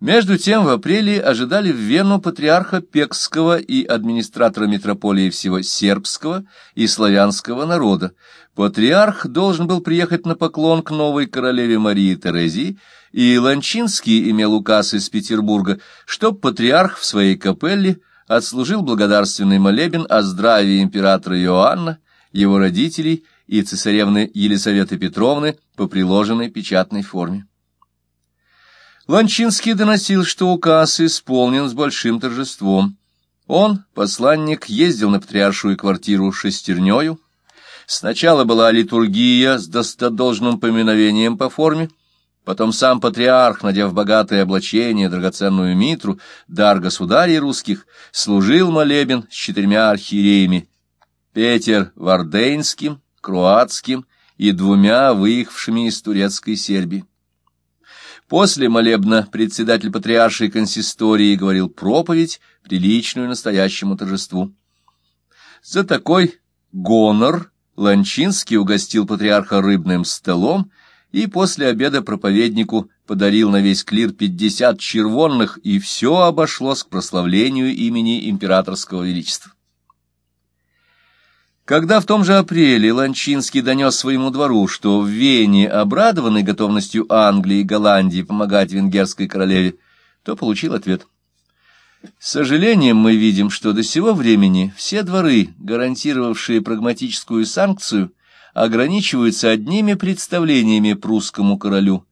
Между тем в апреле ожидали в Вену патриарха Пекского и администратора митрополии всего сербского и славянского народа. Патриарх должен был приехать на поклон к новой королеве Марии Терезии, и Ланчинский имел указ из Петербурга, чтоб патриарх в своей капелле отслужил благодарственный молебен о здравии императора Иоанна, его родителей и цесаревны Елисаветы Петровны по приложенной печатной форме. Ланчинский доносил, что указ исполнен с большим торжеством. Он, посланник, ездил на патриаршую квартиру шестернёю. Сначала была литургия с достодолжным поминовением по форме, потом сам патриарх, надев богатое облачение, драгоценную митру, дар государей русских, служил молебен с четырьмя архиереями — Петер Вардейнским, Круатским и двумя выехавшими из турецкой Сербии. После молебна председатель патриаршей консистории говорил проповедь, приличную настоящему торжеству. За такой гонор Ланчинский угостил патриарха рыбным столом и после обеда проповеднику подарил на весь клир пятьдесят червонных, и все обошлось к прославлению имени императорского величества. Когда в том же апреле Ланчинский донес своему двору, что в Вене, обрадованный готовностью Англии и Голландии помогать венгерской королеве, то получил ответ. С сожалением мы видим, что до сего времени все дворы, гарантировавшие прагматическую санкцию, ограничиваются одними представлениями прусскому королю,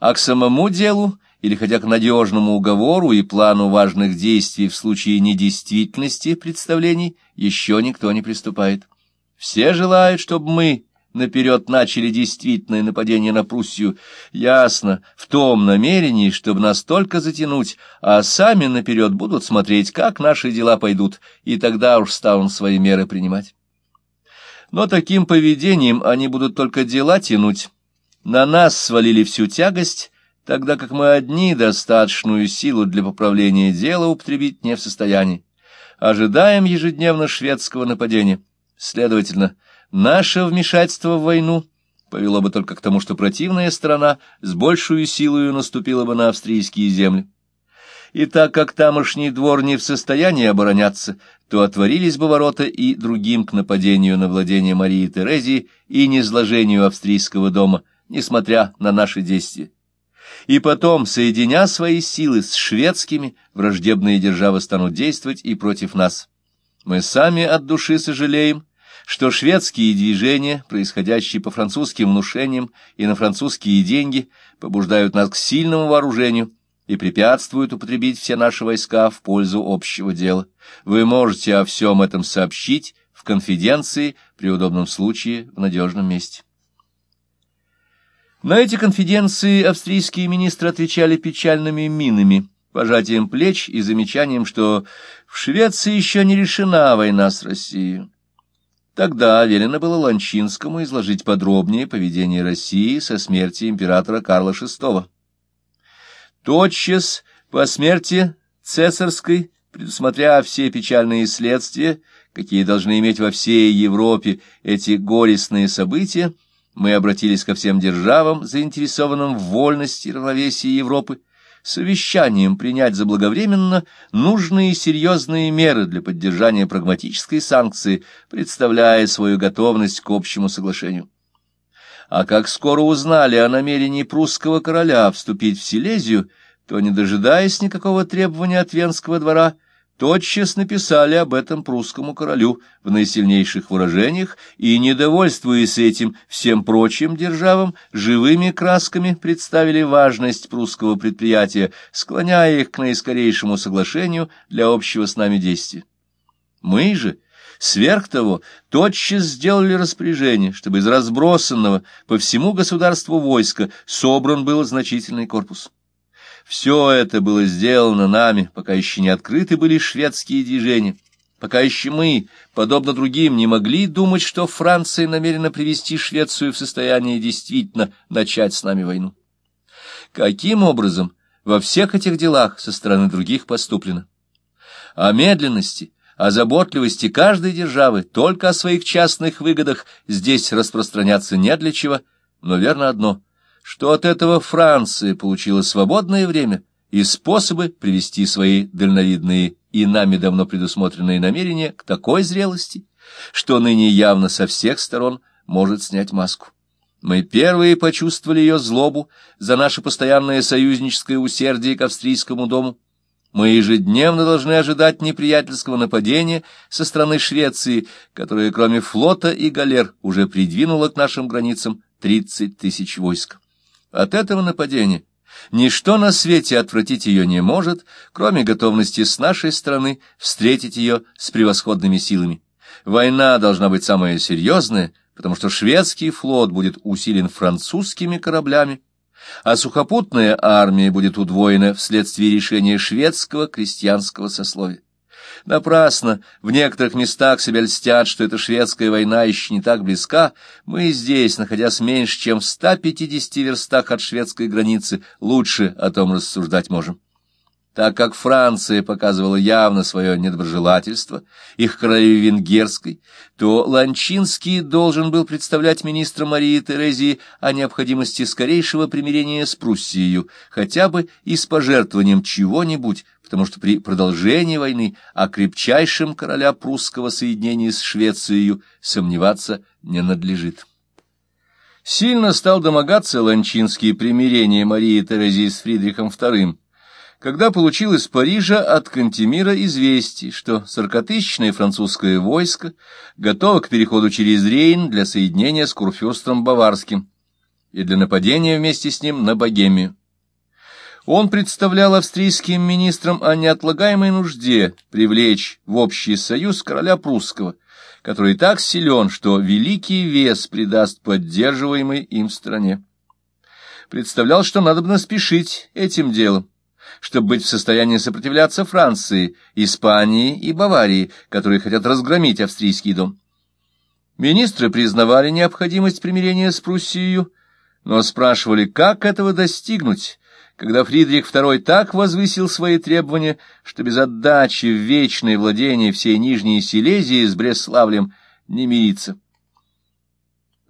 а к самому делу или хотя к надежному уговору и плану важных действий в случае недействительности представлений еще никто не приступает. Все желают, чтобы мы наперед начали действительное нападение на Пруссию, ясно, в том намерении, чтобы нас только затянуть, а сами наперед будут смотреть, как наши дела пойдут, и тогда уж станут свои меры принимать. Но таким поведением они будут только дела тянуть. На нас свалили всю тягость, тогда как мы одни достаточную силу для поправления дела употребить не в состоянии. Ожидаем ежедневно шведского нападения. Следовательно, наше вмешательство в войну повело бы только к тому, что противная страна с большей силой наступила бы на австрийские земли. И так как тамошний двор не в состоянии обороняться, то отворились бы ворота и другим к нападению на владение Марии Терезии и низложению австрийского дома, несмотря на наши действия. И потом, соединя свои силы с шведскими, враждебные державы станут действовать и против нас. Мы сами от души сожалеем, что шведские движения, происходящие по французским внушениям и на французские деньги, побуждают нас к сильному вооружению и препятствуют употребить все наши войска в пользу общего дела. Вы можете о всем этом сообщить в конфиденции, при удобном случае, в надежном месте. На эти конфиденции австрийские министры отвечали печальными минами, пожатием плеч и замечанием, что в Швеции еще не решена война с Россией. Тогда велено было Ланчинскому изложить подробнее поведение России со смерти императора Карла VI. Тотчас по смерти цесарской, предусмотря все печальные следствия, какие должны иметь во всей Европе эти горестные события, мы обратились ко всем державам, заинтересованным в вольности и равновесии Европы, совещанием принять заблаговременно нужные серьезные меры для поддержания прагматической санкции, представляя свою готовность к общему соглашению. А как скоро узнали о намерении прусского короля вступить в Силезию, то, не дожидаясь никакого требования от Венского двора, тотчас написали об этом прусскому королю в наисильнейших выражениях и, недовольствуясь этим всем прочим державам, живыми красками представили важность прусского предприятия, склоняя их к наискорейшему соглашению для общего с нами действия. Мы же, сверх того, тотчас сделали распоряжение, чтобы из разбросанного по всему государству войска собран был значительный корпус. Все это было сделано нами, пока еще не открыты были шведские движения, пока еще мы, подобно другим, не могли думать, что Франция намерена привести Швецию в состояние действительно начать с нами войну. Каким образом во всех этих делах со стороны других поступлено? О медленности, о заботливости каждой державы, только о своих частных выгодах здесь распространяться не для чего, но верно одно — что от этого Франция получила свободное время и способы привести свои дальновидные и нами давно предусмотренные намерения к такой зрелости, что ныне явно со всех сторон может снять маску. Мы первые почувствовали ее злобу за наше постоянное союзническое усердие к австрийскому дому. Мы ежедневно должны ожидать неприятельского нападения со стороны Швеции, которая, кроме флота и галер, уже придвинула к нашим границам 30 тысяч войск. От этого нападения ничто на свете отвратить ее не может, кроме готовности с нашей стороны встретить ее с превосходными силами. Война должна быть самая серьезная, потому что шведский флот будет усилен французскими кораблями, а сухопутная армия будет удвоена вследствие решения шведского крестьянского сословия. Напрасно в некоторых местах себя льстят, что эта шведская война еще не так близка. Мы здесь, находясь меньше, чем в 150 верстах от шведской границы, лучше о том рассуждать можем. Так как Франция показывала явно свое недоброжелательство их королеве венгерской, то Ланчинский должен был представлять министра Марии Терезии о необходимости скорейшего примирения с Пруссией, хотя бы и с пожертвованием чего-нибудь, потому что при продолжении войны о крепчайшем короля прусского соединении с Швецией сомневаться не надлежит. Сильно стал домогаться Ланчинский примирения Марии Терезии с Фридрихом II, когда получил из Парижа от Кантемира известие, что сорокатысячное французское войско готово к переходу через Рейн для соединения с Курфюрстом Баварским и для нападения вместе с ним на Богемию. Он представлял австрийским министрам о неотлагаемой нужде привлечь в общий союз короля прусского, который так силен, что великий вес придаст поддерживаемой им стране. Представлял, что надо бы спешить этим делом чтобы быть в состоянии сопротивляться Франции, Испании и Баварии, которые хотят разгромить австрийский дом. Министры признавали необходимость примирения с Пруссией, но спрашивали, как этого достигнуть, когда Фридрих II так возвысил свои требования, что без отдачи в вечное владение всей Нижней Силезии с Бреславлем не мириться.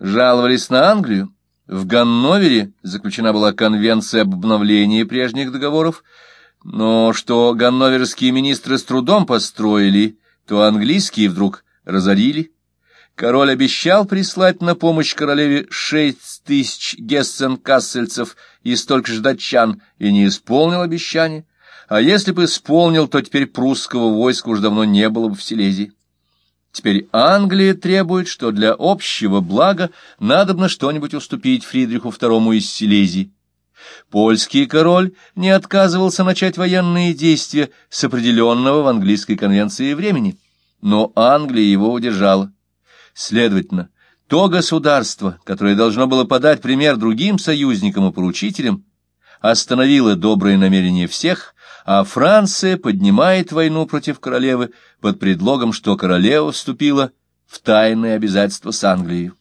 Жаловались на Англию, в Ганновере заключена была конвенция об обновлении прежних договоров, но что ганноверские министры с трудом построили, то английские вдруг разорили. Король обещал прислать на помощь королеве шесть тысяч гессен-кассельцев и столько же датчан, и не исполнил обещание. А если бы исполнил, то теперь прусского войска уж давно не было бы в Силезии. Теперь Англия требует, что для общего блага надобно что-нибудь уступить Фридриху II из Силезии. Польский король не отказывался начать военные действия с определенного в английской конвенции времени, но Англия его удержала. Следовательно, то государство, которое должно было подать пример другим союзникам и поручителям, остановило добрые намерения всех, а Франция поднимает войну против королевы под предлогом, что королева вступила в тайные обязательства с Англией.